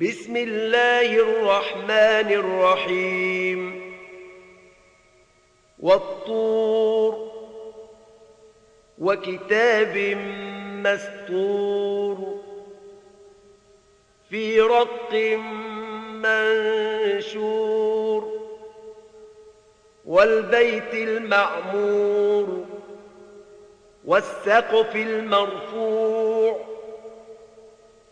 بسم الله الرحمن الرحيم. والطور وكتاب مسطور في رق منشور والبيت المعمور والسقف المرفوع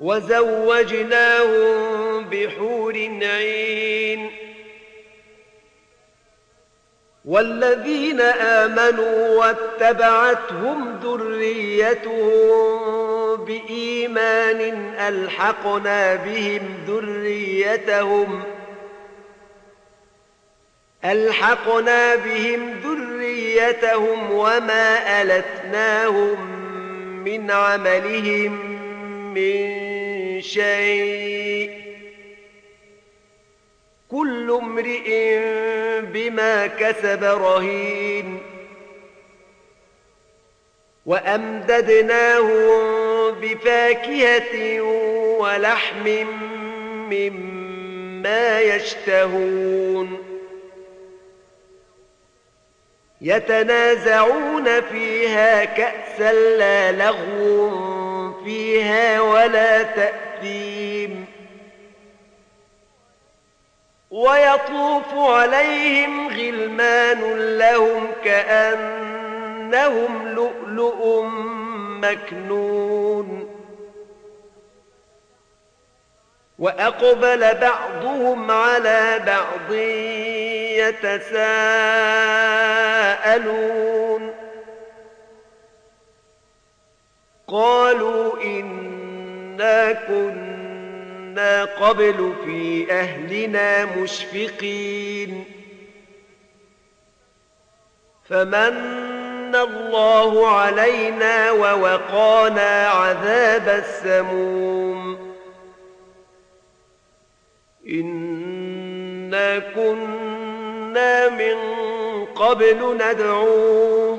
وزوجناهم بحور عين. والذين آمنوا واتبعتهم ذريتهم بإيمان ألحقنا بهم ذريتهم ألحقنا بهم ذريتهم وما ألتناهم من عملهم من شيء. كل امرئ بما كسب رهين. وأمددناهم بفاكهة ولحم مما يشتهون. يتنازعون فيها كأسا لا لغو فيها ولا تأثيم. ويطوف عليهم غلمان لهم كأنهم لؤلؤ مكنون. وأقبل بعضهم على بعض يتساءلون. إنا كنا قبل في أهلنا مشفقين فمن الله علينا ووقانا عذاب السموم إنا كنا من قبل ندعوه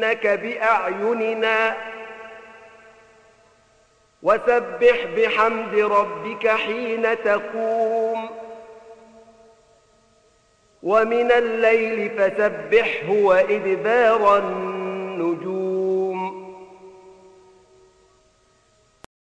فإنك بأعيننا. وسبح بحمد ربك حين تقوم. ومن الليل فسبحه وإدبار النجوم.